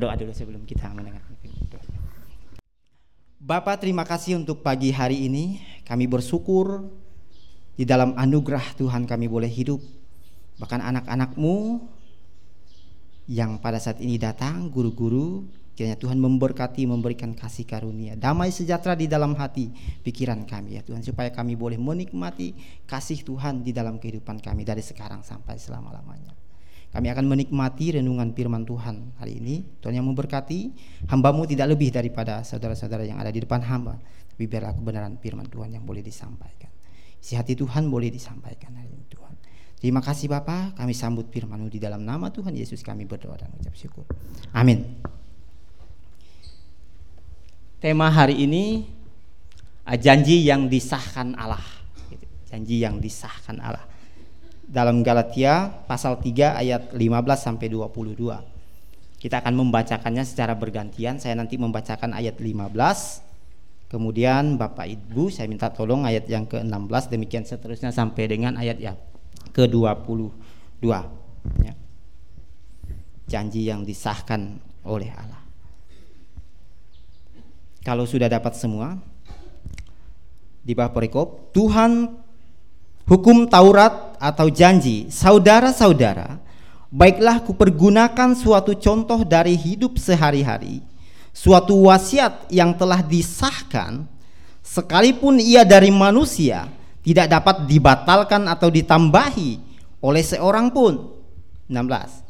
Doa dulu sebelum kita mendengarkan Bapak terima kasih untuk pagi hari ini. Kami bersyukur di dalam anugerah Tuhan kami boleh hidup. Bahkan anak-anakmu yang pada saat ini datang, guru-guru, kiranya Tuhan memberkati, memberikan kasih karunia, damai sejahtera di dalam hati, pikiran kami ya Tuhan, supaya kami boleh menikmati kasih Tuhan di dalam kehidupan kami dari sekarang sampai selama-lamanya. Kami akan menikmati renungan firman Tuhan hari ini. Tuhan yang memberkati, hambamu tidak lebih daripada saudara-saudara yang ada di depan hamba. Tapi biarlah kebenaran firman Tuhan yang boleh disampaikan. Si hati Tuhan boleh disampaikan hari ini Tuhan. Terima kasih Bapak, kami sambut firman di dalam nama Tuhan Yesus kami berdoa dan ucap syukur. Amin. Tema hari ini janji yang disahkan Allah. Janji yang disahkan Allah dalam Galatia pasal 3 ayat 15 sampai 22. Kita akan membacakannya secara bergantian. Saya nanti membacakan ayat 15. Kemudian Bapak Ibu saya minta tolong ayat yang ke-16 demikian seterusnya sampai dengan ayat yang ke-22 ya. Janji yang disahkan oleh Allah. Kalau sudah dapat semua di bawah perikop, Tuhan hukum Taurat atau janji, saudara-saudara, baiklah kupergunakan suatu contoh dari hidup sehari-hari, suatu wasiat yang telah disahkan, sekalipun ia dari manusia, tidak dapat dibatalkan atau ditambahi oleh seorang pun. 16.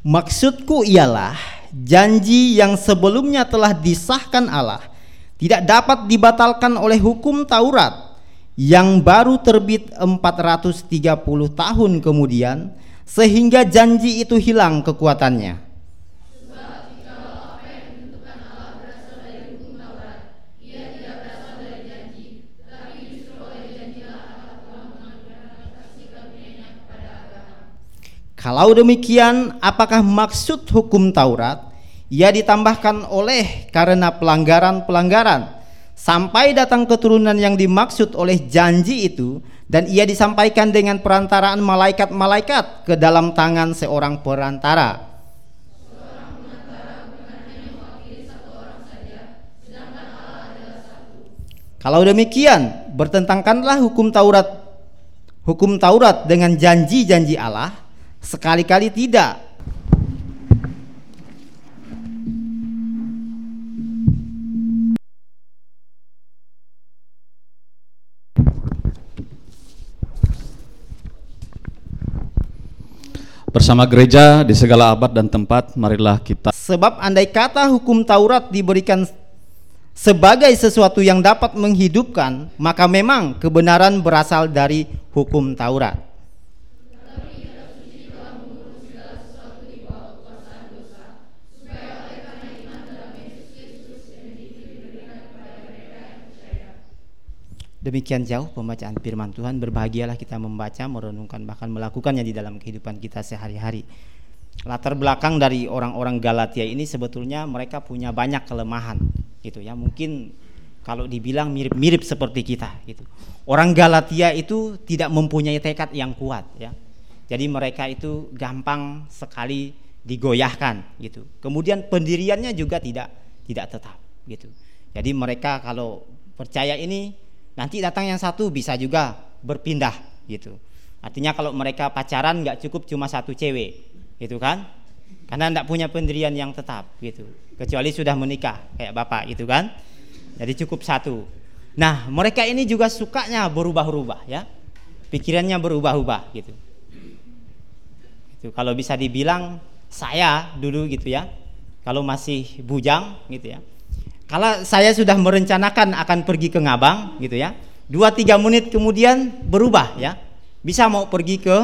Maksudku ialah janji yang sebelumnya telah disahkan Allah tidak dapat dibatalkan oleh hukum Taurat yang baru terbit 430 tahun kemudian sehingga janji itu hilang kekuatannya. Kalau demikian, apakah maksud hukum Taurat? Ia ditambahkan oleh karena pelanggaran-pelanggaran. Sampai datang keturunan yang dimaksud oleh janji itu dan ia disampaikan dengan perantaraan malaikat-malaikat ke dalam tangan seorang perantara. Kalau demikian, bertentangkanlah hukum Taurat hukum Taurat dengan janji-janji Allah Sekali-kali tidak. Bersama gereja di segala abad dan tempat, marilah kita. Sebab andai kata hukum Taurat diberikan sebagai sesuatu yang dapat menghidupkan, maka memang kebenaran berasal dari hukum Taurat. Demikian jauh pembacaan firman Tuhan, berbahagialah kita membaca, merenungkan, bahkan melakukannya di dalam kehidupan kita sehari-hari. Latar belakang dari orang-orang Galatia ini sebetulnya mereka punya banyak kelemahan, gitu ya. Mungkin kalau dibilang mirip-mirip seperti kita, gitu. Orang Galatia itu tidak mempunyai tekad yang kuat, ya. Jadi mereka itu gampang sekali digoyahkan, gitu. Kemudian pendiriannya juga tidak tidak tetap, gitu. Jadi mereka kalau percaya ini Nanti datang yang satu bisa juga berpindah gitu. Artinya kalau mereka pacaran nggak cukup cuma satu cewek, gitu kan? Karena tidak punya pendirian yang tetap gitu. Kecuali sudah menikah kayak bapak gitu kan? Jadi cukup satu. Nah mereka ini juga sukanya berubah-ubah ya, pikirannya berubah-ubah gitu. Itu kalau bisa dibilang saya dulu gitu ya, kalau masih bujang gitu ya, kalau saya sudah merencanakan akan pergi ke Ngabang gitu ya, dua tiga menit kemudian berubah ya, bisa mau pergi ke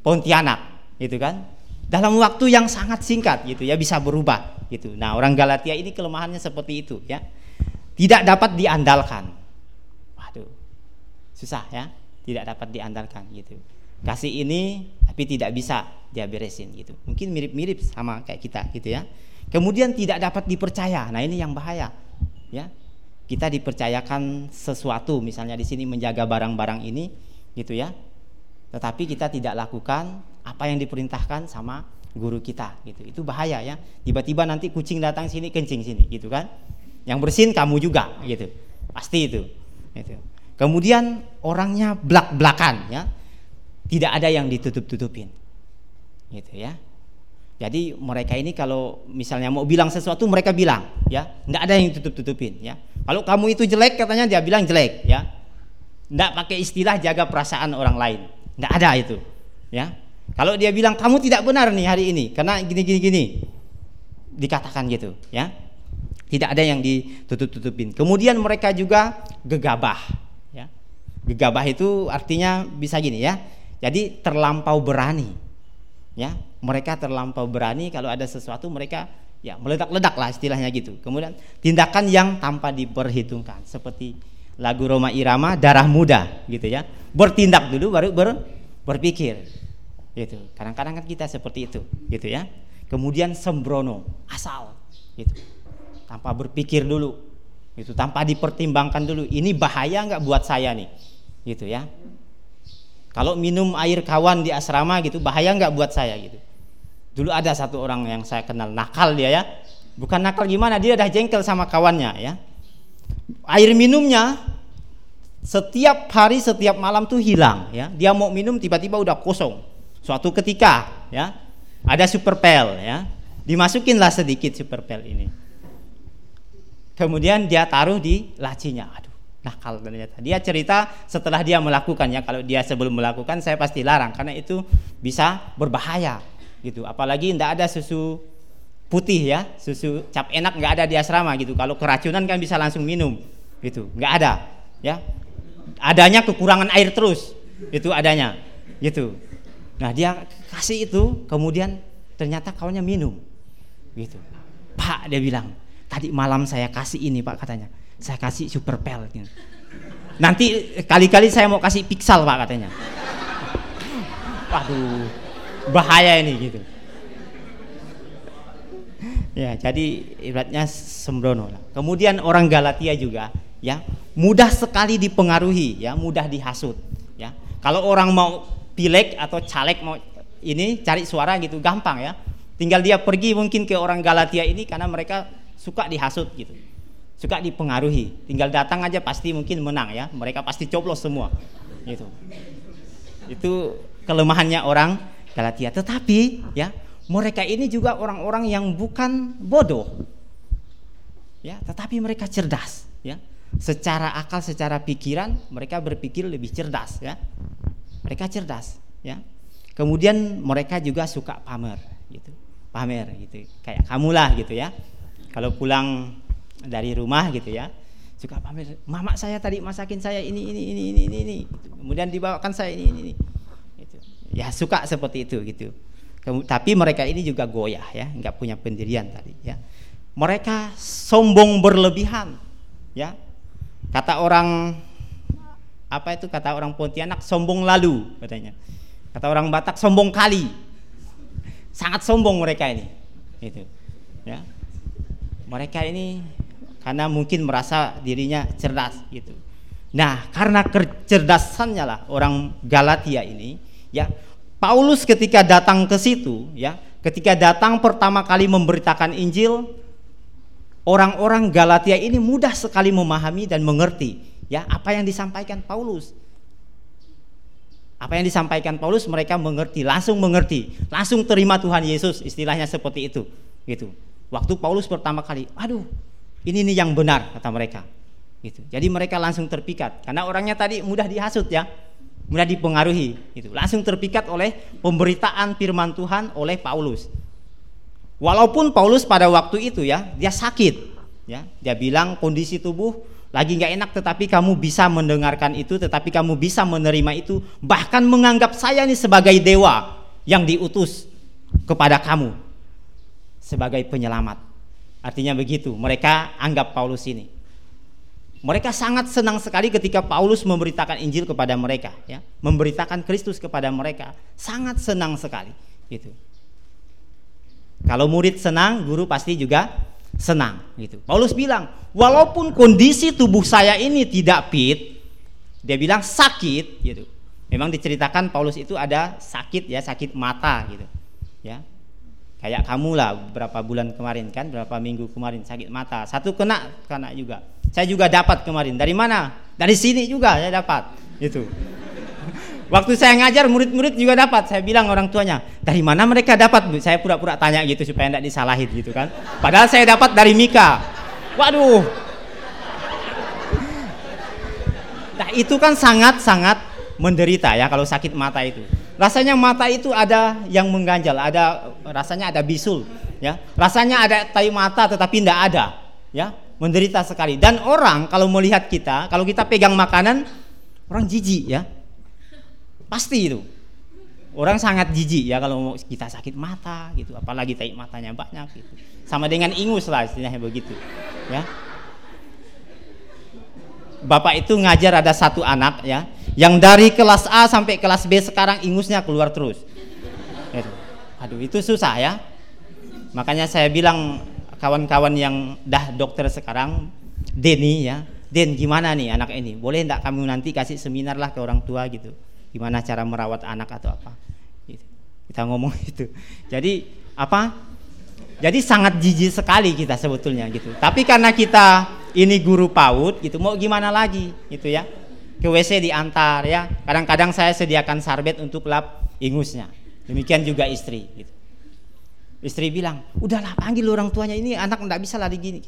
Pontianak gitu kan, dalam waktu yang sangat singkat gitu ya bisa berubah gitu. Nah orang Galatia ini kelemahannya seperti itu ya, tidak dapat diandalkan. Waduh, susah ya, tidak dapat diandalkan gitu. kasih ini tapi tidak bisa dia beresin gitu. Mungkin mirip-mirip sama kayak kita gitu ya. Kemudian tidak dapat dipercaya. Nah, ini yang bahaya. Ya. Kita dipercayakan sesuatu misalnya di sini menjaga barang-barang ini gitu ya. Tetapi kita tidak lakukan apa yang diperintahkan sama guru kita gitu. Itu bahaya ya. Tiba-tiba nanti kucing datang sini kencing sini gitu kan. Yang bersin kamu juga gitu. Pasti itu. Gitu. Kemudian orangnya belak-belakan ya. Tidak ada yang ditutup-tutupin. Gitu ya. Jadi mereka ini kalau misalnya mau bilang sesuatu mereka bilang ya, tidak ada yang tutup-tutupin ya. Kalau kamu itu jelek katanya dia bilang jelek ya. Tidak pakai istilah jaga perasaan orang lain. Tidak ada itu ya. Kalau dia bilang kamu tidak benar nih hari ini karena gini gini gini, dikatakan gitu, ya. Tidak ada yang ditutup-tutupin. Kemudian mereka juga gegabah, ya. Gegabah itu artinya bisa gini ya. Jadi terlampau berani, ya. Mereka terlampau berani kalau ada sesuatu mereka ya meledak-ledak lah istilahnya gitu. Kemudian tindakan yang tanpa diperhitungkan seperti lagu Roma Irama darah muda gitu ya. Bertindak dulu baru ber, berpikir gitu kadang-kadang kan kita seperti itu gitu ya kemudian sembrono asal gitu tanpa berpikir dulu itu tanpa dipertimbangkan dulu ini bahaya nggak buat saya nih gitu ya kalau minum air kawan di asrama gitu bahaya nggak buat saya gitu? Dulu ada satu orang yang saya kenal nakal dia ya. Bukan nakal gimana dia udah jengkel sama kawannya ya. Air minumnya setiap hari setiap malam tuh hilang ya. Dia mau minum tiba-tiba udah kosong. Suatu ketika ya ada super pel ya, dimasukinlah sedikit super pel ini. Kemudian dia taruh di lacinya. Aduh, nakal ternyata. Dia cerita setelah dia melakukannya. Kalau dia sebelum melakukan saya pasti larang karena itu bisa berbahaya gitu. Apalagi tidak ada susu putih ya, susu cap enak nggak ada di asrama gitu. Kalau keracunan kan bisa langsung minum gitu, nggak ada ya. Adanya kekurangan air terus itu adanya gitu. Nah dia kasih itu, kemudian ternyata kawannya minum, gitu. Pak dia bilang, tadi malam saya kasih ini pak katanya, saya kasih super pel. Gitu. Nanti kali-kali saya mau kasih pixel pak katanya. Waduh, bahaya ini gitu. Ya, jadi ibaratnya sembrono lah. Kemudian orang Galatia juga ya, mudah sekali dipengaruhi ya, mudah dihasut ya. Kalau orang mau pilek atau caleg mau ini cari suara gitu gampang ya tinggal dia pergi mungkin ke orang Galatia ini karena mereka suka dihasut gitu suka dipengaruhi tinggal datang aja pasti mungkin menang ya mereka pasti coblos semua gitu itu kelemahannya orang Galatia tetapi ya mereka ini juga orang-orang yang bukan bodoh ya tetapi mereka cerdas ya secara akal secara pikiran mereka berpikir lebih cerdas ya mereka cerdas, ya. Kemudian mereka juga suka pamer, gitu. Pamer, gitu. Kayak kamu lah, gitu ya. Kalau pulang dari rumah, gitu ya, suka pamer. Mama saya tadi masakin saya ini, ini, ini, ini, ini, ini. Kemudian dibawakan saya ini, ini, ini. Gitu. Ya suka seperti itu, gitu. Tapi mereka ini juga goyah, ya, nggak punya pendirian tadi, ya. Mereka sombong berlebihan, ya. Kata orang apa itu kata orang Pontianak sombong lalu katanya kata orang Batak sombong kali sangat sombong mereka ini itu ya mereka ini karena mungkin merasa dirinya cerdas gitu. Nah karena kecerdasannya lah orang Galatia ini ya Paulus ketika datang ke situ ya ketika datang pertama kali memberitakan Injil orang-orang Galatia ini mudah sekali memahami dan mengerti ya apa yang disampaikan Paulus. Apa yang disampaikan Paulus mereka mengerti langsung mengerti langsung terima Tuhan Yesus istilahnya seperti itu gitu. Waktu Paulus pertama kali aduh ini nih yang benar kata mereka. Gitu. Jadi mereka langsung terpikat. Karena orangnya tadi mudah dihasut ya. Mudah dipengaruhi. Itu langsung terpikat oleh pemberitaan firman Tuhan oleh Paulus. Walaupun Paulus pada waktu itu ya dia sakit. Ya dia bilang kondisi tubuh lagi nggak enak tetapi kamu bisa mendengarkan itu tetapi kamu bisa menerima itu. Bahkan menganggap saya ini sebagai dewa yang diutus kepada kamu sebagai penyelamat artinya begitu mereka anggap Paulus ini Mereka sangat senang sekali ketika Paulus memberitakan Injil kepada mereka, ya, memberitakan Kristus kepada mereka. Sangat senang sekali, gitu. Kalau murid senang, guru pasti juga senang, gitu. Paulus bilang, walaupun kondisi tubuh saya ini tidak fit, dia bilang sakit, gitu. Memang diceritakan Paulus itu ada sakit ya, sakit mata, gitu, ya. Kayak kamu lah beberapa bulan kemarin kan, berapa minggu kemarin sakit mata. Satu kena, kena juga saya juga dapat kemarin. Dari mana? Dari sini juga saya dapat. Itu. Waktu saya ngajar murid-murid juga dapat. Saya bilang orang tuanya, dari mana mereka dapat? Saya pura-pura tanya gitu supaya tidak disalahin gitu kan. Padahal saya dapat dari Mika. Waduh. Nah itu kan sangat-sangat menderita ya kalau sakit mata itu. Rasanya mata itu ada yang mengganjal, ada rasanya ada bisul, ya. Rasanya ada tayu mata tetapi tidak ada, ya menderita sekali. Dan orang kalau melihat kita, kalau kita pegang makanan, orang jijik ya. Pasti itu. Orang sangat jijik ya kalau kita sakit mata gitu, apalagi taik matanya banyak gitu. Sama dengan ingus lah istilahnya begitu. Ya. Bapak itu ngajar ada satu anak ya, yang dari kelas A sampai kelas B sekarang ingusnya keluar terus. Aduh itu susah ya. Makanya saya bilang kawan-kawan yang dah dokter sekarang Denny ya Den gimana nih anak ini? Boleh enggak kamu nanti kasih seminar lah ke orang tua gitu? Gimana cara merawat anak atau apa? Gitu. kita ngomong itu. Jadi apa? Jadi sangat jijik sekali kita sebetulnya gitu. Tapi karena kita ini guru PAUD gitu mau gimana lagi gitu ya? Ke WC diantar ya. Kadang-kadang saya sediakan sarbet untuk lap ingusnya demikian juga istri gitu Istri bilang, udahlah panggil orang tuanya ini anak nggak bisa lari gini.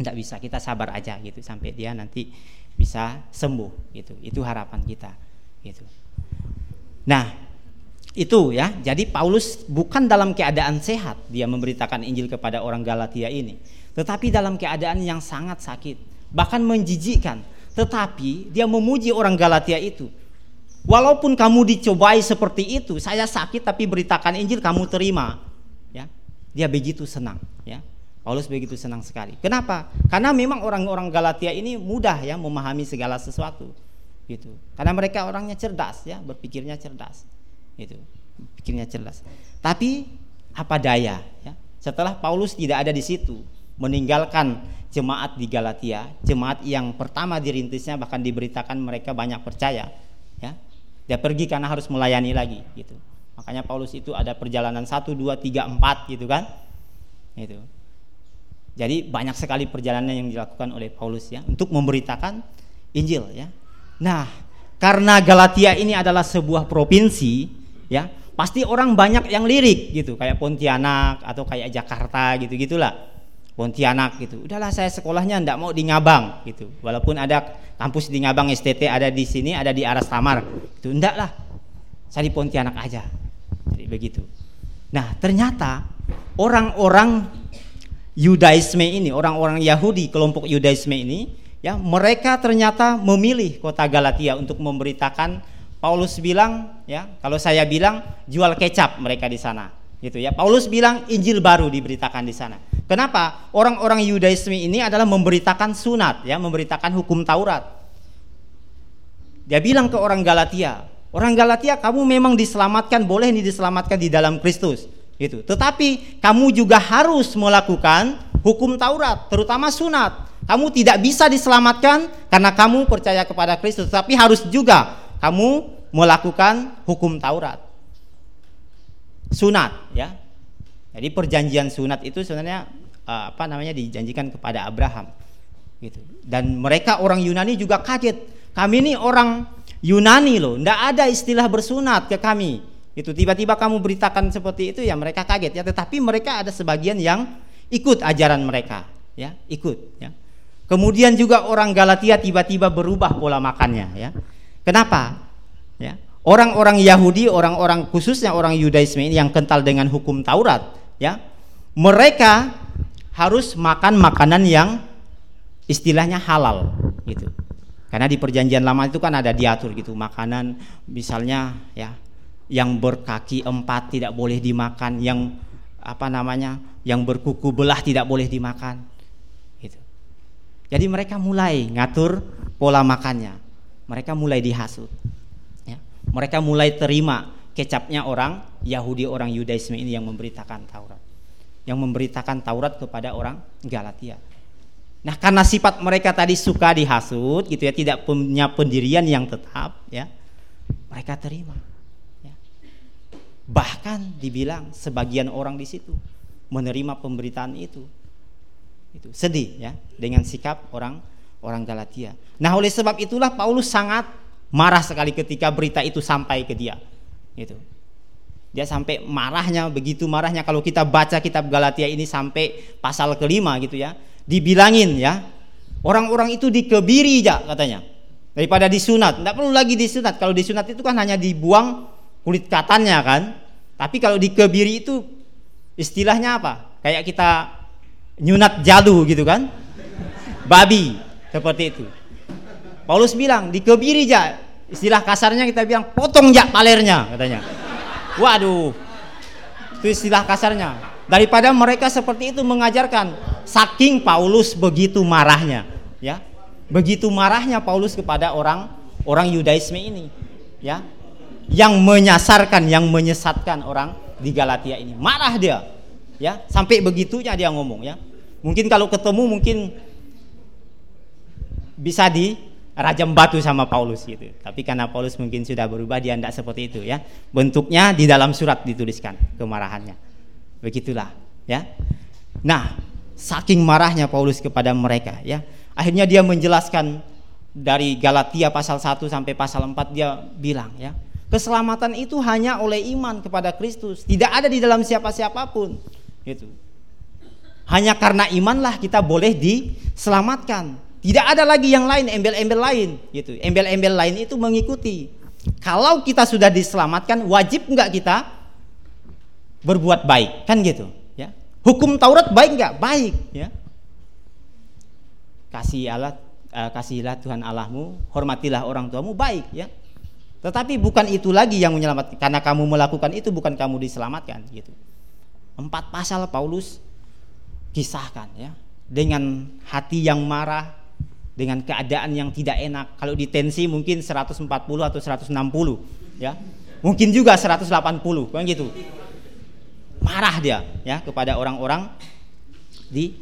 Nggak bisa, kita sabar aja gitu sampai dia nanti bisa sembuh gitu. Itu harapan kita gitu. Nah, itu ya. Jadi Paulus bukan dalam keadaan sehat dia memberitakan Injil kepada orang Galatia ini, tetapi dalam keadaan yang sangat sakit, bahkan menjijikkan. Tetapi dia memuji orang Galatia itu. Walaupun kamu dicobai seperti itu, saya sakit tapi beritakan Injil kamu terima. Dia begitu senang ya. Paulus begitu senang sekali. Kenapa? Karena memang orang-orang Galatia ini mudah ya memahami segala sesuatu gitu. Karena mereka orangnya cerdas ya berpikirnya cerdas itu pikirnya cerdas. Tapi apa daya ya? Setelah Paulus tidak ada di situ meninggalkan jemaat di Galatia jemaat yang pertama dirintisnya bahkan diberitakan mereka banyak percaya ya dia pergi karena harus melayani lagi gitu Makanya Paulus itu ada perjalanan 1 2 3 4 gitu kan. Itu. Jadi banyak sekali perjalanan yang dilakukan oleh Paulus ya untuk memberitakan Injil ya. Nah, karena Galatia ini adalah sebuah provinsi ya, pasti orang banyak yang lirik gitu, kayak Pontianak atau kayak Jakarta gitu-gitulah. Pontianak gitu. Udahlah saya sekolahnya ndak mau di Ngabang gitu. Walaupun ada kampus di Ngabang STT ada di sini, ada di Aras Tamar. Itu ndak lah. Saya di Pontianak aja jadi begitu. Nah, ternyata orang-orang Yudaisme ini, orang-orang Yahudi, kelompok Yudaisme ini, ya, mereka ternyata memilih kota Galatia untuk memberitakan Paulus bilang, ya, kalau saya bilang jual kecap mereka di sana, gitu ya. Paulus bilang Injil baru diberitakan di sana. Kenapa? Orang-orang Yudaisme ini adalah memberitakan sunat, ya, memberitakan hukum Taurat. Dia bilang ke orang Galatia, Orang Galatia kamu memang diselamatkan boleh nih diselamatkan di dalam Kristus itu. Tetapi kamu juga harus melakukan hukum Taurat, terutama sunat. Kamu tidak bisa diselamatkan karena kamu percaya kepada Kristus, tapi harus juga kamu melakukan hukum Taurat. Sunat ya. Jadi perjanjian sunat itu sebenarnya uh, apa namanya dijanjikan kepada Abraham gitu. Dan mereka orang Yunani juga kaget. Kami ini orang Yunani loh, ndak ada istilah bersunat ke kami. Itu tiba-tiba kamu beritakan seperti itu ya mereka kaget ya. Tetapi mereka ada sebagian yang ikut ajaran mereka, ya ikut. Ya. Kemudian juga orang Galatia tiba-tiba berubah pola makannya, ya. Kenapa? Ya. Orang-orang Yahudi, orang-orang khususnya orang Yudaisme ini yang kental dengan hukum Taurat, ya, mereka harus makan makanan yang istilahnya halal, gitu. Karena di perjanjian lama itu kan ada diatur gitu makanan misalnya ya yang berkaki empat tidak boleh dimakan, yang apa namanya yang berkuku belah tidak boleh dimakan. Gitu. Jadi mereka mulai ngatur pola makannya. Mereka mulai dihasut. Ya. Mereka mulai terima kecapnya orang Yahudi orang Yudaisme ini yang memberitakan Taurat. Yang memberitakan Taurat kepada orang Galatia. Nah, karena sifat mereka tadi suka dihasut gitu ya, tidak punya pendirian yang tetap ya. Mereka terima. Ya. Bahkan dibilang sebagian orang di situ menerima pemberitaan itu itu sedih ya dengan sikap orang orang Galatia. Nah, oleh sebab itulah Paulus sangat marah sekali ketika berita itu sampai ke dia. Itu. Dia sampai marahnya begitu marahnya kalau kita baca kitab Galatia ini sampai pasal kelima gitu ya. Dibilangin ya. Orang-orang itu dikebiri ya katanya. Daripada disunat. Tidak perlu lagi disunat. Kalau disunat itu kan hanya dibuang kulit katannya kan. Tapi kalau dikebiri itu istilahnya apa? Kayak kita nyunat jadu gitu kan babi seperti itu Paulus bilang dikebiri ja istilah kasarnya kita bilang potong ja palernya katanya. Waduh. Itu istilah kasarnya. Daripada mereka seperti itu mengajarkan saking Paulus begitu marahnya ya. Begitu marahnya Paulus kepada orang orang Yudaisme ini ya. Yang menyasarkan yang menyesatkan orang di Galatia ini. Marah dia ya. Sampai begitunya dia ngomong ya. Mungkin kalau ketemu mungkin bisa di rajam batu sama Paulus gitu. Tapi karena Paulus mungkin sudah berubah dia tidak seperti itu ya. Bentuknya di dalam surat dituliskan kemarahannya. Begitulah ya. Nah saking marahnya Paulus kepada mereka ya. Akhirnya dia menjelaskan dari Galatia pasal 1 sampai pasal 4 dia bilang ya keselamatan itu hanya oleh iman kepada Kristus. Tidak ada di dalam siapa-siapapun. Itu. Hanya karena imanlah kita boleh diselamatkan. Tidak ada lagi yang lain, embel-embel lain, gitu. Embel-embel lain itu mengikuti. Kalau kita sudah diselamatkan, wajib nggak kita berbuat baik, kan gitu, ya. Hukum Taurat baik nggak? Baik, ya. Kasih Allah, uh, kasihilah Tuhan Allahmu, hormatilah orang tuamu, baik, ya. Tetapi bukan itu lagi yang menyelamatkan. Karena kamu melakukan itu bukan kamu diselamatkan, gitu. Empat pasal Paulus kisahkan ya dengan hati yang marah, dengan keadaan yang tidak enak. Kalau di tensi mungkin 140 atau 160 ya. Mungkin juga 180 kan gitu. Marah dia ya kepada orang-orang di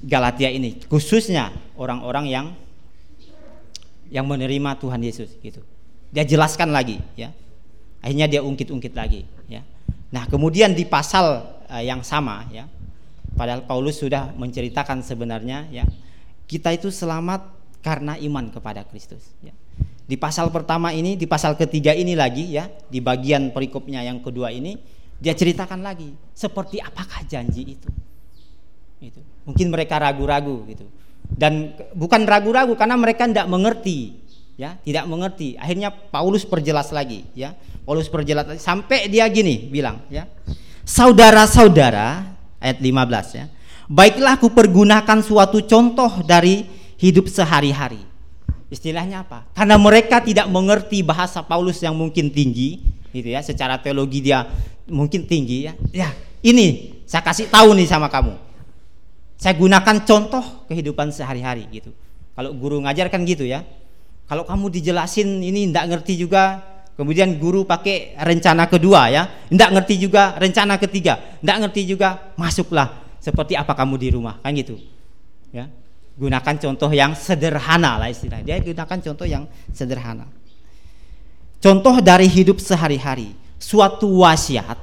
Galatia ini, khususnya orang-orang yang yang menerima Tuhan Yesus gitu. Dia jelaskan lagi ya. Akhirnya dia ungkit-ungkit lagi ya. Nah, kemudian di pasal uh, yang sama ya. Padahal Paulus sudah menceritakan sebenarnya ya, kita itu selamat karena iman kepada Kristus ya. Di pasal pertama ini, di pasal ketiga ini lagi ya, di bagian perikopnya yang kedua ini dia ceritakan lagi seperti apakah janji itu. Itu. Mungkin mereka ragu-ragu gitu. Dan bukan ragu-ragu karena mereka tidak mengerti ya, tidak mengerti. Akhirnya Paulus perjelas lagi ya. Paulus perjelas lagi sampai dia gini bilang ya Saudara-saudara ayat 15 ya. Baiklah aku pergunakan suatu contoh dari hidup sehari-hari. Istilahnya apa? Karena mereka tidak mengerti bahasa Paulus yang mungkin tinggi, gitu ya. Secara teologi dia mungkin tinggi ya. Ya, ini saya kasih tahu nih sama kamu. Saya gunakan contoh kehidupan sehari-hari gitu. Kalau guru ngajarkan gitu ya. Kalau kamu dijelasin ini tidak ngerti juga, Kemudian guru pakai rencana kedua ya, tidak ngerti juga rencana ketiga, tidak ngerti juga masuklah seperti apa kamu di rumah kan gitu, ya. Gunakan contoh yang sederhana lah istilahnya. Dia gunakan contoh yang sederhana. Contoh dari hidup sehari-hari, suatu wasiat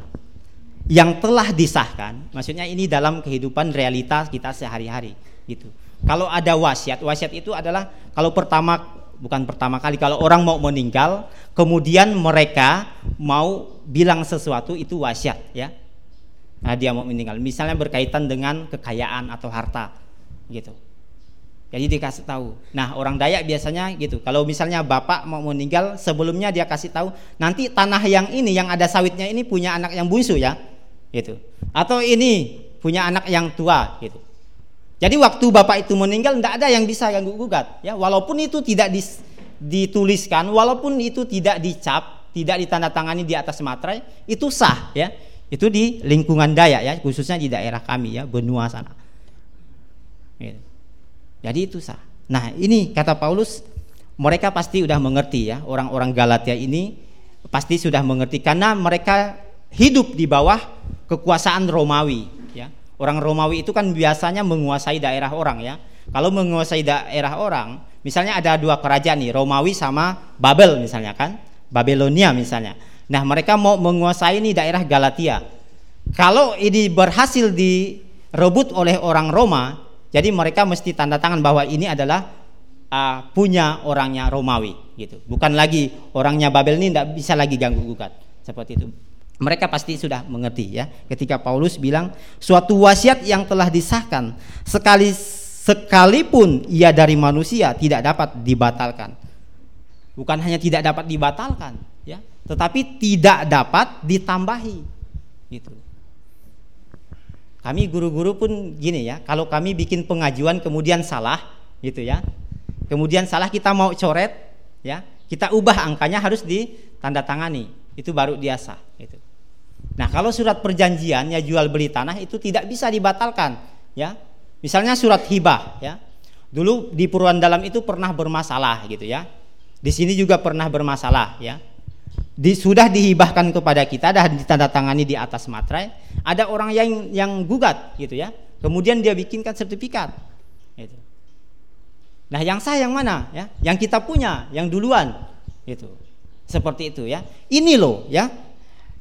yang telah disahkan, maksudnya ini dalam kehidupan realitas kita sehari-hari gitu. Kalau ada wasiat, wasiat itu adalah kalau pertama bukan pertama kali kalau orang mau meninggal kemudian mereka mau bilang sesuatu itu wasiat ya nah dia mau meninggal misalnya berkaitan dengan kekayaan atau harta gitu. Jadi dikasih tahu. Nah orang Dayak biasanya gitu. Kalau misalnya bapak mau meninggal sebelumnya dia kasih tahu nanti tanah yang ini yang ada sawitnya ini punya anak yang bungsu ya gitu. Atau ini punya anak yang tua gitu. Jadi waktu bapak itu meninggal tidak ada yang bisa ganggu gugat ya. Walaupun itu tidak dituliskan walaupun itu tidak dicap, tidak ditandatangani di atas materai itu sah ya. Itu di lingkungan Dayak ya, khususnya di daerah kami ya, benua sana. Gitu. Jadi itu sah. Nah, ini kata Paulus mereka pasti sudah mengerti ya, orang-orang Galatia ini pasti sudah mengerti karena mereka hidup di bawah kekuasaan Romawi ya. Orang Romawi itu kan biasanya menguasai daerah orang ya. Kalau menguasai daerah orang, misalnya ada dua kerajaan nih, Romawi sama Babel misalnya kan, Babelonia misalnya. Nah, mereka mau menguasai ini daerah Galatia. Kalau ini berhasil direbut oleh orang Roma, jadi mereka mesti tanda tangan bahwa ini adalah uh, punya orangnya Romawi gitu. Bukan lagi orangnya Babel ini tidak bisa lagi ganggu gugat seperti itu. Mereka pasti sudah mengerti ya ketika Paulus bilang suatu wasiat yang telah disahkan sekali sekalipun ia dari manusia tidak dapat dibatalkan. Bukan hanya tidak dapat dibatalkan ya, tetapi tidak dapat ditambahi gitu. Kami guru-guru pun gini ya, kalau kami bikin pengajuan kemudian salah gitu ya. Kemudian salah kita mau coret ya, kita ubah angkanya harus ditandatangani. Itu baru dia sah gitu. Nah, kalau surat perjanjian ya jual beli tanah itu tidak bisa dibatalkan ya. Misalnya surat hibah ya. Dulu di Purwan Dalam itu pernah bermasalah gitu ya. Di sini juga pernah bermasalah ya. Di, sudah dihibahkan kepada kita dan ditandatangani di atas materai, ada orang yang yang gugat gitu ya. Kemudian dia bikinkan sertifikat. Gitu. Nah, yang sah yang mana ya? Yang kita punya, yang duluan. Itu. Seperti itu ya. Ini loh ya.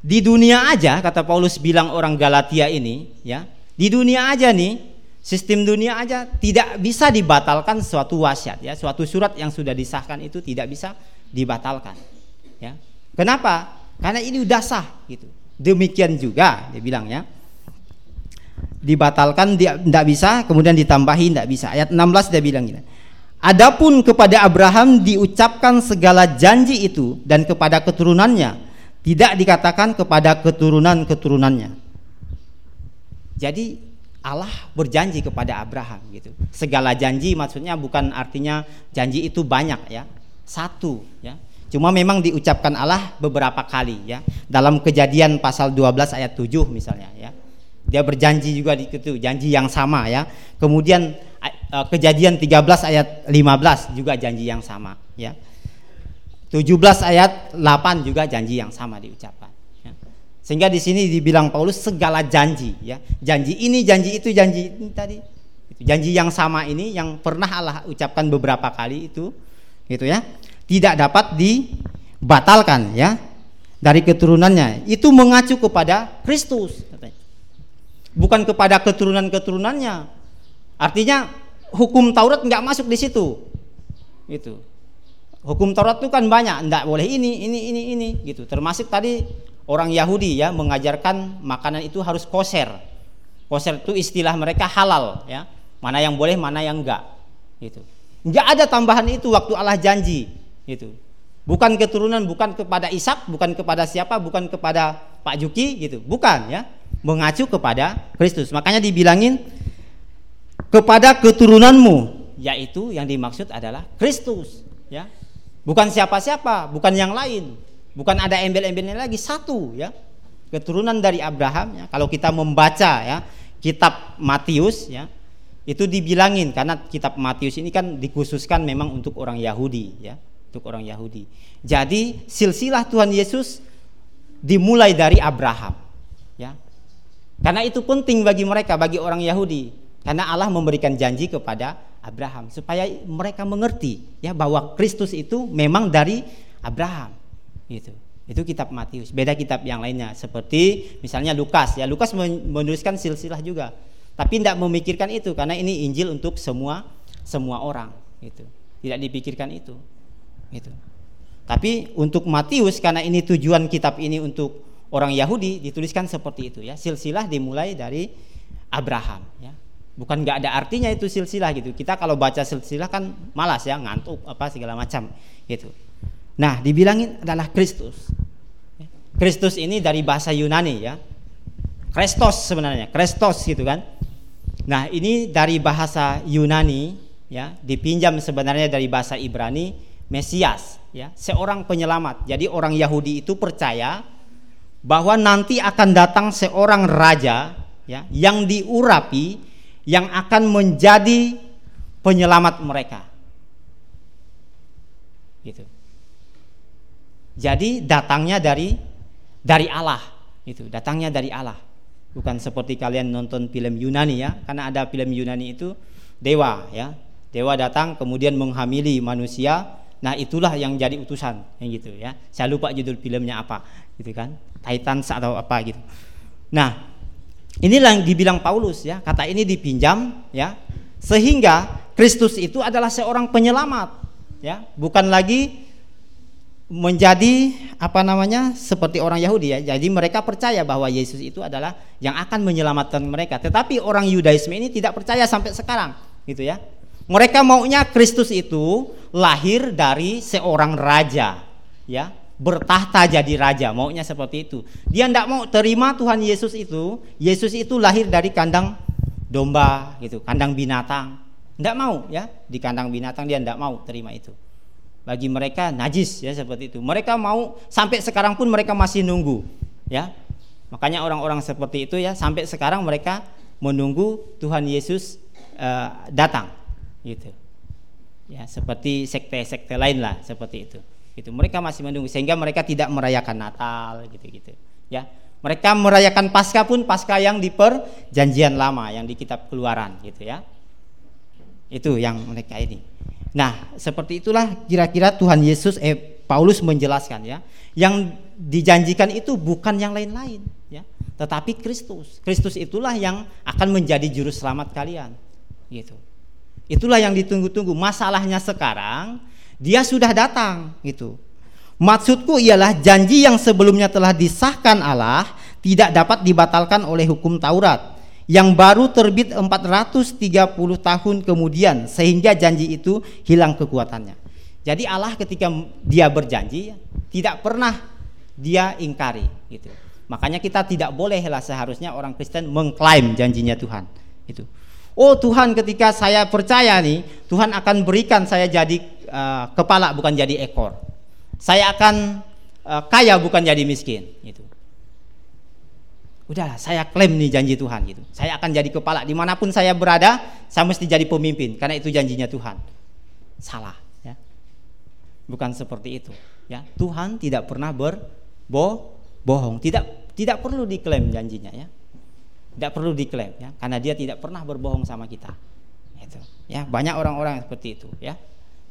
Di dunia aja kata Paulus bilang orang Galatia ini ya. Di dunia aja nih, sistem dunia aja tidak bisa dibatalkan suatu wasiat ya. Suatu surat yang sudah disahkan itu tidak bisa dibatalkan. Ya. Kenapa? Karena ini udah sah gitu. Demikian juga dia bilang ya dibatalkan tidak bisa kemudian ditambahi tidak bisa ayat 16 dia bilang gini Adapun kepada Abraham diucapkan segala janji itu dan kepada keturunannya, tidak dikatakan kepada keturunan-keturunannya. Jadi Allah berjanji kepada Abraham gitu. Segala janji maksudnya bukan artinya janji itu banyak ya. Satu ya. Cuma memang diucapkan Allah beberapa kali ya. Dalam Kejadian pasal 12 ayat 7 misalnya ya. Dia berjanji juga di situ, janji yang sama ya. Kemudian Eh, kejadian 13 ayat 15 juga janji yang sama ya 17 ayat 8 juga janji yang sama diucapkan ya. sehingga di sini dibilang Paulus segala janji ya janji ini janji itu janji ini tadi janji yang sama ini yang pernah Allah ucapkan beberapa kali itu gitu ya tidak dapat dibatalkan ya dari keturunannya itu mengacu kepada Kristus bukan kepada keturunan-keturunannya artinya hukum Taurat nggak masuk di situ. Itu. Hukum Taurat itu kan banyak, nggak boleh ini, ini, ini, ini, gitu. Termasuk tadi orang Yahudi ya mengajarkan makanan itu harus koser. Koser itu istilah mereka halal ya. Mana yang boleh, mana yang enggak. Gitu. Enggak ada tambahan itu waktu Allah janji, gitu. Bukan keturunan, bukan kepada Ishak, bukan kepada siapa, bukan kepada Pak Juki gitu. Bukan ya. Mengacu kepada Kristus. Makanya dibilangin kepada keturunanmu yaitu yang dimaksud adalah Kristus ya bukan siapa-siapa bukan yang lain bukan ada embel-embelnya lagi satu ya keturunan dari Abraham ya kalau kita membaca ya kitab Matius ya itu dibilangin karena kitab Matius ini kan dikhususkan memang untuk orang Yahudi ya untuk orang Yahudi jadi silsilah Tuhan Yesus dimulai dari Abraham ya karena itu penting bagi mereka bagi orang Yahudi karena Allah memberikan janji kepada Abraham supaya mereka mengerti ya bahwa Kristus itu memang dari Abraham. Gitu. Itu kitab Matius. Beda kitab yang lainnya seperti misalnya Lukas ya. Lukas menuliskan silsilah juga. Tapi tidak memikirkan itu karena ini Injil untuk semua semua orang gitu. Tidak dipikirkan itu. Gitu. Tapi untuk Matius karena ini tujuan kitab ini untuk orang Yahudi dituliskan seperti itu ya. Silsilah dimulai dari Abraham ya. Bukan nggak ada artinya itu silsilah gitu. Kita kalau baca silsilah kan malas ya ngantuk apa segala macam gitu. Nah dibilangin adalah Kristus. Kristus ini dari bahasa Yunani ya. Kristos sebenarnya Kristos gitu kan. Nah ini dari bahasa Yunani ya dipinjam sebenarnya dari bahasa Ibrani Mesias ya seorang penyelamat jadi orang Yahudi itu percaya bahwa nanti akan datang seorang raja ya yang diurapi yang akan menjadi penyelamat mereka. Gitu. Jadi datangnya dari dari Allah, itu datangnya dari Allah. Bukan seperti kalian nonton film Yunani ya, karena ada film Yunani itu dewa ya. Dewa datang kemudian menghamili manusia. Nah, itulah yang jadi utusan yang gitu ya. Saya lupa judul filmnya apa, gitu kan. Titans atau apa gitu. Nah, inilah yang dibilang Paulus ya. Kata ini dipinjam ya. Sehingga Kristus itu adalah seorang penyelamat ya, bukan lagi menjadi apa namanya seperti orang Yahudi ya. Jadi mereka percaya bahwa Yesus itu adalah yang akan menyelamatkan mereka. Tetapi orang Yudaisme ini tidak percaya sampai sekarang, gitu ya. Mereka maunya Kristus itu lahir dari seorang raja, ya, bertahta jadi raja, maunya seperti itu. Dia tidak mau terima Tuhan Yesus itu. Yesus itu lahir dari kandang domba, gitu, kandang binatang. Tidak mau, ya, di kandang binatang dia tidak mau terima itu bagi mereka najis ya seperti itu. Mereka mau sampai sekarang pun mereka masih nunggu ya. Makanya orang-orang seperti itu ya sampai sekarang mereka menunggu Tuhan Yesus uh, datang gitu. Ya, seperti sekte-sekte lain lah seperti itu. Itu mereka masih menunggu sehingga mereka tidak merayakan Natal gitu-gitu. Ya. Mereka merayakan Paskah pun Paskah yang di perjanjian lama yang di kitab Keluaran gitu ya. Itu yang mereka ini. Nah, seperti itulah kira-kira Tuhan Yesus eh Paulus menjelaskan ya. Yang dijanjikan itu bukan yang lain-lain ya, tetapi Kristus. Kristus itulah yang akan menjadi juru selamat kalian. Gitu. Itulah yang ditunggu-tunggu. Masalahnya sekarang dia sudah datang gitu. Maksudku ialah janji yang sebelumnya telah disahkan Allah tidak dapat dibatalkan oleh hukum Taurat yang baru terbit 430 tahun kemudian sehingga janji itu hilang kekuatannya. Jadi Allah ketika dia berjanji tidak pernah dia ingkari gitu. Makanya kita tidak bolehlah seharusnya orang Kristen mengklaim janjinya Tuhan. Itu. Oh Tuhan ketika saya percaya nih Tuhan akan berikan saya jadi uh, kepala bukan jadi ekor. Saya akan uh, kaya bukan jadi miskin. Itu udah saya klaim nih janji Tuhan gitu. Saya akan jadi kepala di mana pun saya berada, saya mesti jadi pemimpin karena itu janjinya Tuhan. Salah, ya. Bukan seperti itu, ya. Tuhan tidak pernah berbohong, tidak tidak perlu diklaim janjinya, ya. Tidak perlu diklaim, ya, karena dia tidak pernah berbohong sama kita. Itu, ya. Banyak orang-orang seperti itu, ya.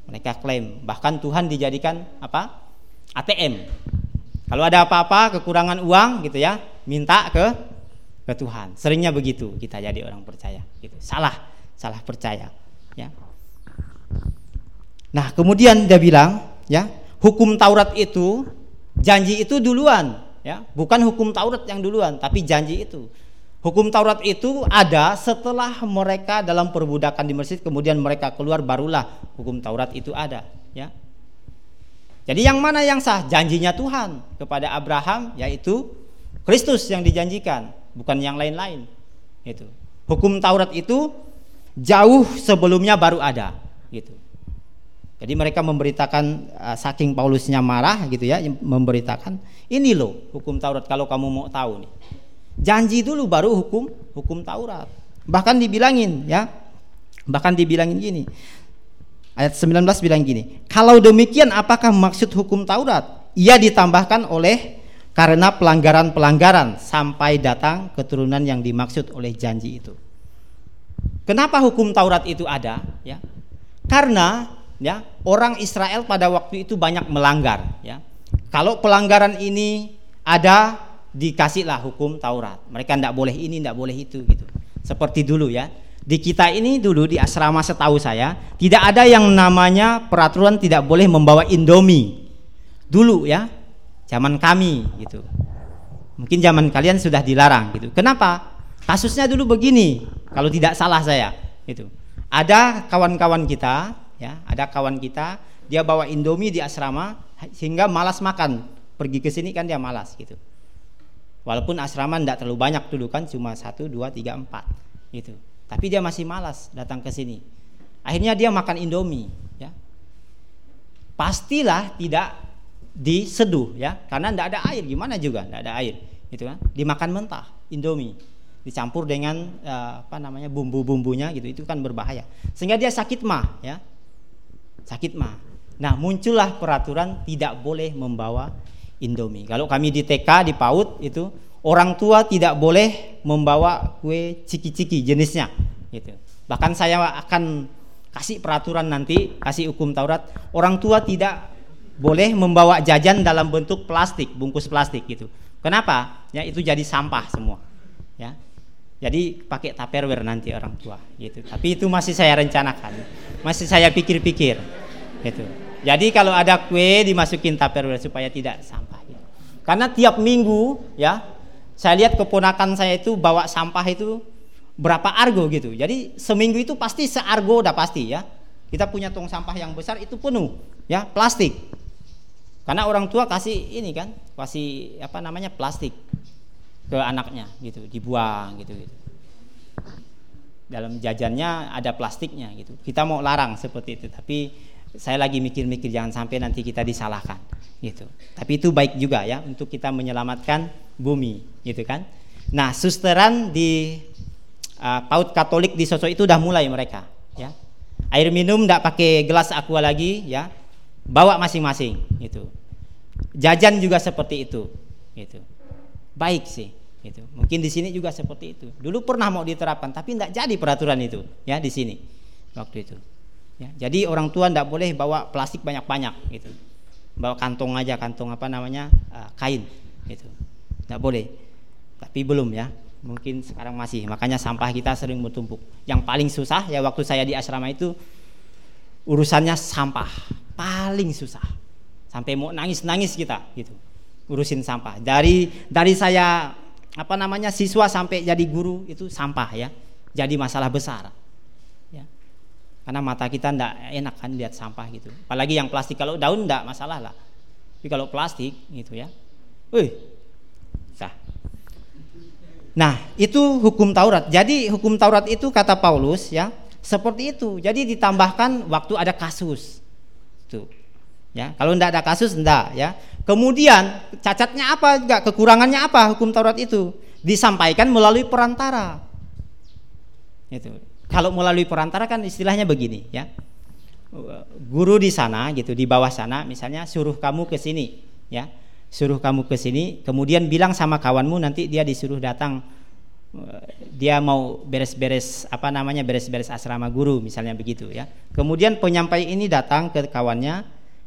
Mereka klaim, bahkan Tuhan dijadikan apa? ATM. Kalau ada apa-apa, kekurangan uang, gitu ya, minta ke ke Tuhan. Seringnya begitu kita jadi orang percaya gitu. Salah, salah percaya, ya. Nah, kemudian dia bilang, ya, hukum Taurat itu janji itu duluan, ya. Bukan hukum Taurat yang duluan, tapi janji itu. Hukum Taurat itu ada setelah mereka dalam perbudakan di Mesir kemudian mereka keluar barulah hukum Taurat itu ada, ya. Jadi yang mana yang sah? Janjinya Tuhan kepada Abraham yaitu Kristus yang dijanjikan, bukan yang lain-lain. Itu. Hukum Taurat itu jauh sebelumnya baru ada, gitu. Jadi mereka memberitakan uh, saking Paulusnya marah gitu ya, memberitakan ini loh hukum Taurat kalau kamu mau tahu nih. Janji dulu baru hukum hukum Taurat. Bahkan dibilangin ya. Bahkan dibilangin gini. Ayat 19 bilang gini, kalau demikian apakah maksud hukum Taurat? Ia ditambahkan oleh karena pelanggaran-pelanggaran sampai datang keturunan yang dimaksud oleh janji itu. Kenapa hukum Taurat itu ada? Ya, karena ya orang Israel pada waktu itu banyak melanggar. Ya, kalau pelanggaran ini ada dikasihlah hukum Taurat. Mereka tidak boleh ini, tidak boleh itu gitu. Seperti dulu ya. Di kita ini dulu di asrama setahu saya tidak ada yang namanya peraturan tidak boleh membawa Indomie. Dulu ya, zaman kami gitu. Mungkin zaman kalian sudah dilarang gitu. Kenapa? Kasusnya dulu begini, kalau tidak salah saya itu. Ada kawan-kawan kita, ya, ada kawan kita, dia bawa Indomie di asrama sehingga malas makan. Pergi ke sini kan dia malas gitu. Walaupun asrama tidak terlalu banyak dulu kan cuma satu, dua, tiga, empat gitu. Tapi dia masih malas datang ke sini. Akhirnya dia makan Indomie, ya. Pastilah tidak diseduh ya. Karena tidak ada air gimana juga tidak ada air itu kan. Dimakan mentah indomie. Dicampur dengan uh, apa namanya bumbu-bumbunya gitu. Itu kan berbahaya. Sehingga dia sakit mah ya. Sakit mah. Nah muncullah peraturan tidak boleh membawa Indomie kalau kami di TK di PAUD itu orang tua tidak boleh membawa kue ciki-ciki jenisnya gitu bahkan saya akan kasih peraturan nanti kasih hukum Taurat orang tua tidak boleh membawa jajan dalam bentuk plastik bungkus plastik gitu kenapa ya itu jadi sampah semua ya jadi pakai tupperware nanti orang tua gitu. Tapi itu masih saya rencanakan. Masih saya pikir-pikir gitu. Jadi kalau ada kue dimasukin tupperware supaya tidak sampah gitu. Karena tiap minggu ya saya lihat keponakan saya itu bawa sampah itu berapa argo gitu. Jadi seminggu itu pasti seargo udah pasti ya. Kita punya tong sampah yang besar itu penuh ya plastik. Karena orang tua kasih ini kan, kasih apa namanya plastik ke anaknya gitu dibuang gitu gitu dalam jajannya ada plastiknya gitu kita mau larang seperti itu tapi saya lagi mikir-mikir jangan sampai nanti kita disalahkan gitu tapi itu baik juga ya untuk kita menyelamatkan bumi gitu kan nah susteran di uh, paut katolik di sosok itu udah mulai mereka ya air minum tidak pakai gelas aqua lagi ya bawa masing-masing gitu jajan juga seperti itu gitu baik sih gitu. Mungkin di sini juga seperti itu. Dulu pernah mau diterapkan tapi tidak jadi peraturan itu ya di sini waktu itu. Ya, jadi orang tua tidak boleh bawa plastik banyak-banyak gitu. Bawa kantong aja kantong apa namanya uh, kain gitu. Tidak boleh. Tapi belum ya. Mungkin sekarang masih. Makanya sampah kita sering bertumpuk. Yang paling susah ya waktu saya di asrama itu urusannya sampah paling susah sampai mau nangis-nangis kita gitu urusin sampah dari dari saya apa namanya siswa sampai jadi guru itu sampah ya jadi masalah besar karena mata kita ndak enak kan lihat sampah gitu. Apalagi yang plastik kalau daun ndak masalah lah. Tapi kalau plastik gitu ya. Wih. Sah. Nah itu hukum Taurat. Jadi hukum Taurat itu kata Paulus ya seperti itu. Jadi ditambahkan waktu ada kasus. Tuh. Ya, kalau tidak ada kasus tidak ya. Kemudian cacatnya apa enggak kekurangannya apa hukum Taurat itu? Disampaikan melalui perantara. Itu. Kalau melalui perantara kan istilahnya begini ya. Guru di sana gitu di bawah sana misalnya suruh kamu ke sini ya. Suruh kamu ke sini kemudian bilang sama kawanmu nanti dia disuruh datang dia mau beres-beres apa namanya beres-beres asrama guru misalnya begitu ya. Kemudian penyampai ini datang ke kawannya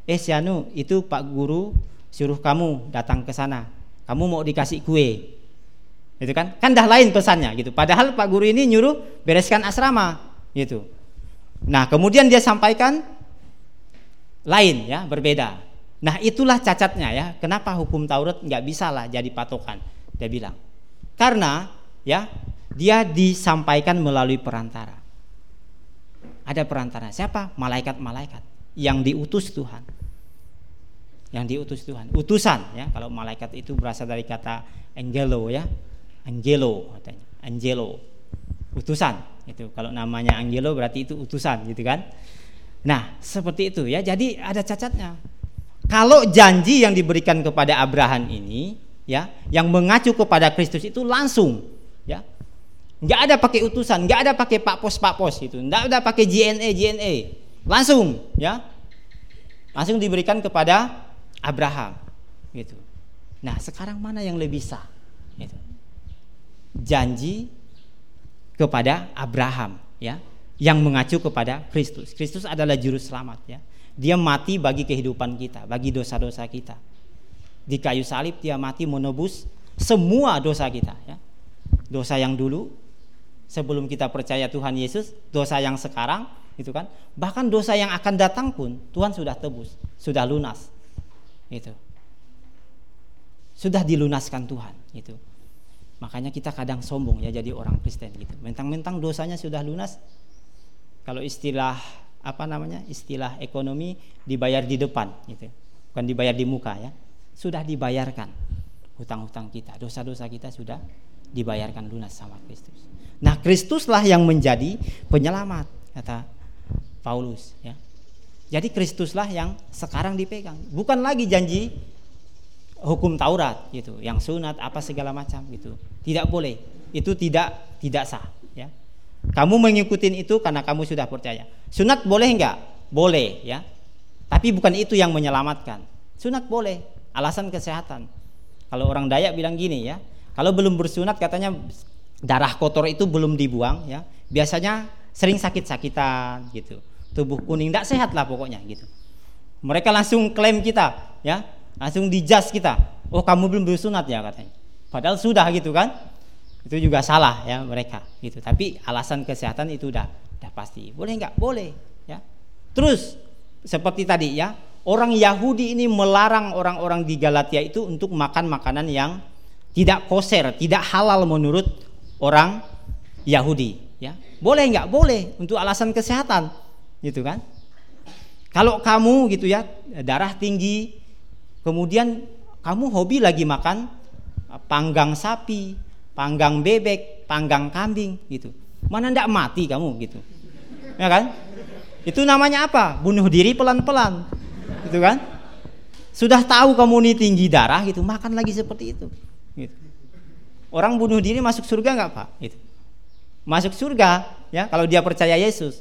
eh Sianu itu Pak Guru suruh kamu datang ke sana kamu mau dikasih kue itu kan? Kan dah lain pesannya gitu. Padahal Pak Guru ini nyuruh bereskan asrama gitu. Nah kemudian dia sampaikan lain ya berbeda. Nah itulah cacatnya ya. Kenapa hukum Taurat nggak bisa lah jadi patokan? Dia bilang. Karena ya dia disampaikan melalui perantara. Ada perantara siapa? Malaikat-malaikat yang diutus Tuhan. Yang diutus Tuhan. Utusan ya, kalau malaikat itu berasal dari kata angelo ya. Angelo katanya. Angelo. Utusan itu. Kalau namanya angelo berarti itu utusan gitu kan. Nah, seperti itu ya. Jadi ada cacatnya. Kalau janji yang diberikan kepada Abraham ini ya, yang mengacu kepada Kristus itu langsung ya. Enggak ada pakai utusan, enggak ada pakai pak pos pak pos itu, enggak ada pakai JNE JNE. Langsung ya. Langsung diberikan kepada Abraham gitu. Nah, sekarang mana yang lebih sah? Gitu. Janji kepada Abraham ya, yang mengacu kepada Kristus. Kristus adalah juru selamat ya. Dia mati bagi kehidupan kita, bagi dosa-dosa kita. Di kayu salib dia mati menebus semua dosa kita ya. Dosa yang dulu sebelum kita percaya Tuhan Yesus, dosa yang sekarang itu kan, bahkan dosa yang akan datang pun Tuhan sudah tebus, sudah lunas itu sudah dilunaskan Tuhan itu makanya kita kadang sombong ya jadi orang Kristen gitu. Mentang-mentang dosanya sudah lunas kalau istilah apa namanya istilah ekonomi dibayar di depan gitu. Bukan dibayar di muka ya. Sudah dibayarkan hutang-hutang kita dosa-dosa kita sudah dibayarkan lunas sama Kristus. Nah Kristuslah yang menjadi penyelamat kata Paulus ya. Jadi Kristuslah yang sekarang dipegang, bukan lagi janji hukum Taurat gitu, yang sunat apa segala macam gitu. Tidak boleh. Itu tidak tidak sah ya. Kamu mengikuti itu karena kamu sudah percaya. Sunat boleh enggak? Boleh ya. Tapi bukan itu yang menyelamatkan. Sunat boleh, alasan kesehatan. Kalau orang Dayak bilang gini ya, kalau belum bersunat katanya darah kotor itu belum dibuang ya. Biasanya sering sakit-sakitan gitu. Tubuh kuning tidak sehat lah pokoknya gitu. Mereka langsung klaim kita ya langsung dijas kita. Oh kamu belum bersunat ya katanya. Padahal sudah gitu kan? Itu juga salah ya mereka gitu. Tapi alasan kesehatan itu udah udah pasti. Boleh nggak? Boleh ya. Terus seperti tadi ya. Orang Yahudi ini melarang orang-orang di Galatia itu untuk makan makanan yang tidak koser tidak halal menurut orang Yahudi ya. Boleh nggak? Boleh untuk alasan kesehatan gitu kan? Kalau kamu gitu ya darah tinggi Kemudian kamu hobi lagi makan uh, panggang sapi, panggang bebek, panggang kambing gitu. Mana ndak mati kamu gitu. Ya kan? Itu namanya apa? Bunuh diri pelan-pelan. Gitu kan? Sudah tahu kamu ini tinggi darah gitu, makan lagi seperti itu. Gitu. Orang bunuh diri masuk surga nggak pak? Gitu. Masuk surga ya kalau dia percaya Yesus.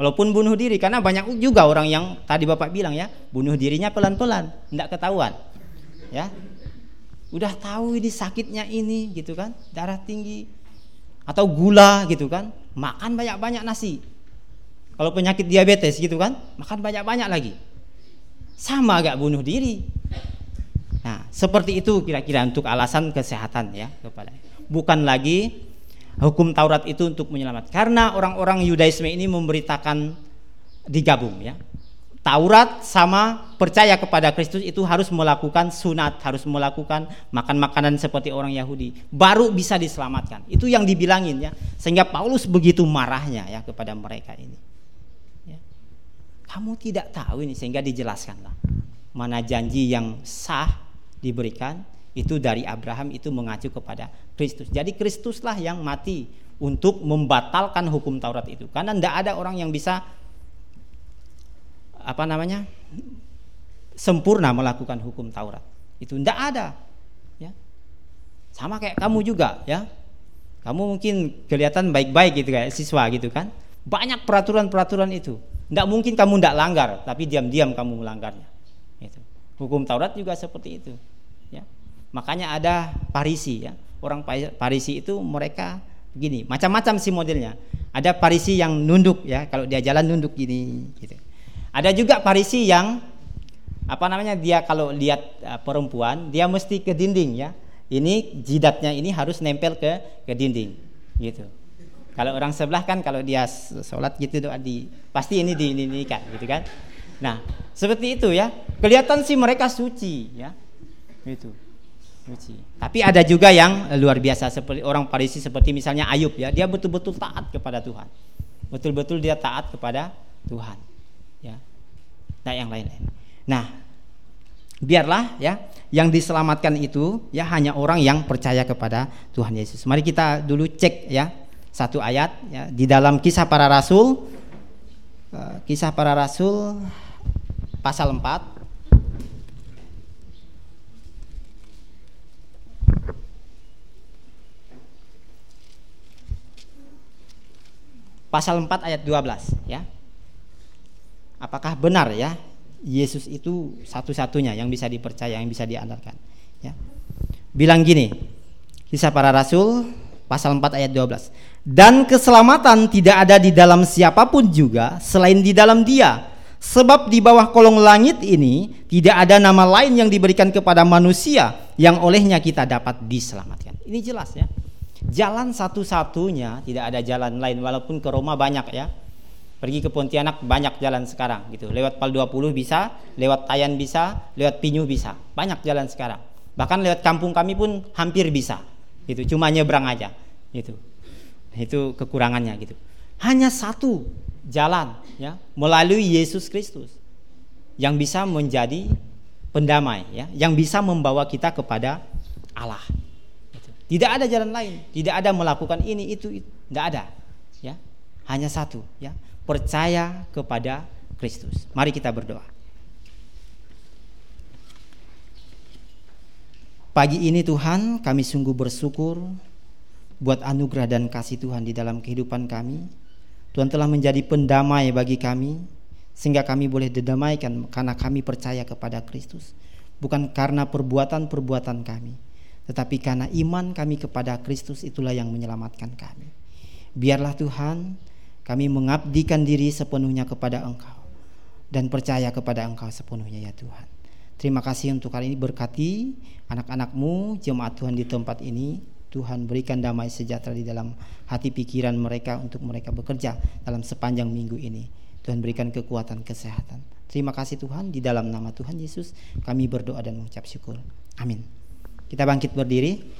Walaupun bunuh diri karena banyak juga orang yang tadi Bapak bilang ya, bunuh dirinya pelan-pelan, tidak ketahuan. Ya. Udah tahu ini sakitnya ini gitu kan, darah tinggi atau gula gitu kan, makan banyak-banyak nasi. Kalau penyakit diabetes gitu kan, makan banyak-banyak lagi. Sama gak bunuh diri. Nah, seperti itu kira-kira untuk alasan kesehatan ya kepada. Bukan lagi hukum Taurat itu untuk menyelamatkan. Karena orang-orang Yudaisme ini memberitakan digabung ya. Taurat sama percaya kepada Kristus itu harus melakukan sunat, harus melakukan makan makanan seperti orang Yahudi, baru bisa diselamatkan. Itu yang dibilangin ya, sehingga Paulus begitu marahnya ya kepada mereka ini. Ya. Kamu tidak tahu ini sehingga dijelaskanlah mana janji yang sah diberikan, itu dari Abraham itu mengacu kepada Kristus. Jadi Kristuslah yang mati untuk membatalkan hukum Taurat itu. Karena tidak ada orang yang bisa apa namanya sempurna melakukan hukum Taurat. Itu tidak ada. Ya. Sama kayak kamu juga ya. Kamu mungkin kelihatan baik-baik gitu kayak siswa gitu kan. Banyak peraturan-peraturan itu. Tidak mungkin kamu tidak langgar, tapi diam-diam kamu melanggarnya. Itu. Hukum Taurat juga seperti itu. Ya. Makanya ada Parisi ya. Orang Parisi itu mereka begini, macam-macam sih modelnya. Ada Parisi yang nunduk ya, kalau dia jalan nunduk gini gitu. Ada juga Parisi yang apa namanya dia kalau lihat uh, perempuan dia mesti ke dinding ya. Ini jidatnya ini harus nempel ke ke dinding gitu. Kalau orang sebelah kan kalau dia sholat gitu doa di pasti ini di ini kan gitu kan. Nah, seperti itu ya. Kelihatan sih mereka suci ya. Itu suci. Tapi ada juga yang luar biasa seperti orang Parisi seperti misalnya Ayub ya, dia betul-betul taat kepada Tuhan. Betul-betul dia taat kepada Tuhan. Ya. Nah, yang lain-lain. Nah, biarlah ya yang diselamatkan itu ya hanya orang yang percaya kepada Tuhan Yesus. Mari kita dulu cek ya satu ayat ya di dalam kisah para rasul eh, kisah para rasul pasal 4 pasal 4 ayat 12 ya. Apakah benar ya Yesus itu satu-satunya yang bisa dipercaya, yang bisa diandalkan ya. Bilang gini, Kisah para Rasul pasal 4 ayat 12. Dan keselamatan tidak ada di dalam siapa pun juga selain di dalam Dia. Sebab di bawah kolong langit ini tidak ada nama lain yang diberikan kepada manusia yang olehnya kita dapat diselamatkan. Ini jelas ya jalan satu-satunya tidak ada jalan lain walaupun ke Roma banyak ya. Pergi ke Pontianak banyak jalan sekarang gitu. Lewat Pal 20 bisa lewat Tayan bisa lewat Pinyu bisa. Banyak jalan sekarang. Bahkan lewat kampung kami pun hampir bisa gitu. Cuma nyebrang aja gitu. Itu kekurangannya gitu. Hanya satu jalan ya melalui Yesus Kristus yang bisa menjadi pendamai ya yang bisa membawa kita kepada Allah tidak ada jalan lain, tidak ada melakukan ini itu, tidak ada. Ya. Hanya satu, ya. Percaya kepada Kristus. Mari kita berdoa. Pagi ini Tuhan, kami sungguh bersyukur buat anugerah dan kasih Tuhan di dalam kehidupan kami. Tuhan telah menjadi pendamai bagi kami sehingga kami boleh didamaikan karena kami percaya kepada Kristus. Bukan karena perbuatan-perbuatan kami, tetapi karena iman kami kepada Kristus itulah yang menyelamatkan kami. Biarlah Tuhan, kami mengabdikan diri sepenuhnya kepada Engkau dan percaya kepada Engkau sepenuhnya ya Tuhan. Terima kasih untuk kali ini berkati anak-anakmu jemaat Tuhan di tempat ini. Tuhan berikan damai sejahtera di dalam hati pikiran mereka untuk mereka bekerja dalam sepanjang minggu ini. Tuhan berikan kekuatan kesehatan. Terima kasih Tuhan di dalam nama Tuhan Yesus kami berdoa dan mengucap syukur. Amin. Kita bangkit berdiri.